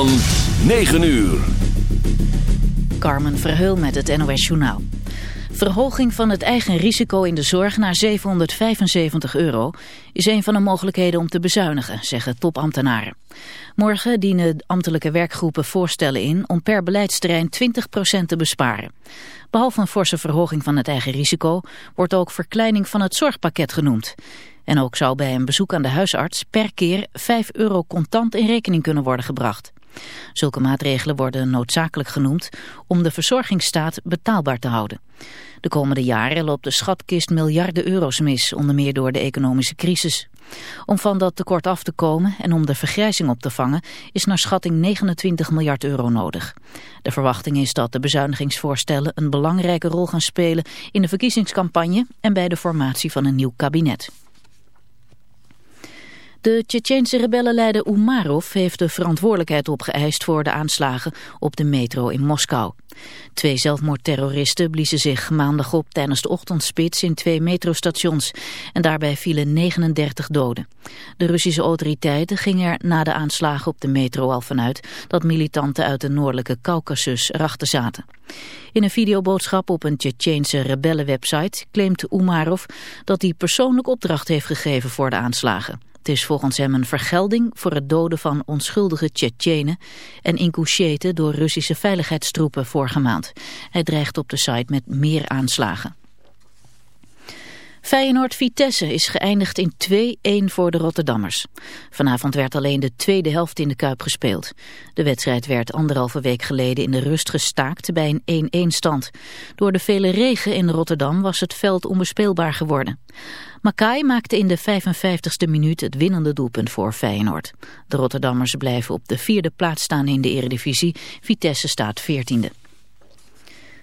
Van 9 uur. Carmen Verheul met het NOS Journaal. Verhoging van het eigen risico in de zorg naar 775 euro is een van de mogelijkheden om te bezuinigen, zeggen topambtenaren. Morgen dienen ambtelijke werkgroepen voorstellen in om per beleidsterrein 20% te besparen. Behalve een forse verhoging van het eigen risico wordt ook verkleining van het zorgpakket genoemd. En ook zou bij een bezoek aan de huisarts per keer 5 euro contant in rekening kunnen worden gebracht. Zulke maatregelen worden noodzakelijk genoemd om de verzorgingsstaat betaalbaar te houden. De komende jaren loopt de schatkist miljarden euro's mis, onder meer door de economische crisis. Om van dat tekort af te komen en om de vergrijzing op te vangen is naar schatting 29 miljard euro nodig. De verwachting is dat de bezuinigingsvoorstellen een belangrijke rol gaan spelen in de verkiezingscampagne en bij de formatie van een nieuw kabinet. De Tsjetsjeense rebellenleider Umarov heeft de verantwoordelijkheid opgeëist voor de aanslagen op de metro in Moskou. Twee zelfmoordterroristen bliezen zich maandag op tijdens de ochtendspits in twee metrostations en daarbij vielen 39 doden. De Russische autoriteiten gingen er na de aanslagen op de metro al vanuit dat militanten uit de noordelijke Caucasus erachter zaten. In een videoboodschap op een Tsjetsjeense rebellenwebsite claimt Umarov dat hij persoonlijk opdracht heeft gegeven voor de aanslagen. Het is volgens hem een vergelding voor het doden van onschuldige Tsjetsjenen en Ingusjeten door Russische veiligheidstroepen vorige maand. Hij dreigt op de site met meer aanslagen. Feyenoord-Vitesse is geëindigd in 2-1 voor de Rotterdammers. Vanavond werd alleen de tweede helft in de Kuip gespeeld. De wedstrijd werd anderhalve week geleden in de rust gestaakt bij een 1-1 stand. Door de vele regen in Rotterdam was het veld onbespeelbaar geworden. Makai maakte in de 55ste minuut het winnende doelpunt voor Feyenoord. De Rotterdammers blijven op de vierde plaats staan in de eredivisie. Vitesse staat veertiende.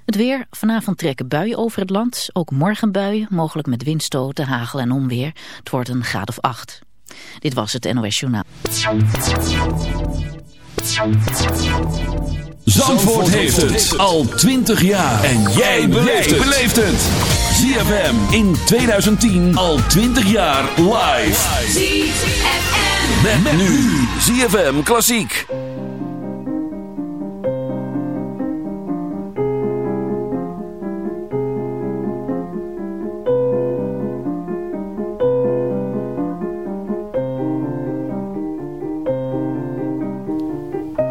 Het weer, vanavond trekken buien over het land. Ook morgen buien, mogelijk met windstoten, hagel en onweer. Het wordt een graad of acht. Dit was het NOS Journaal. Zandvoort heeft het al 20 jaar. En jij beleeft het. ZFM in 2010 al 20 jaar live. ZFM. Met, nu ZFM Klassiek.